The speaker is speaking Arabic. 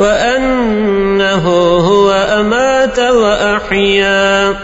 وأنه هو أمات وأحيا.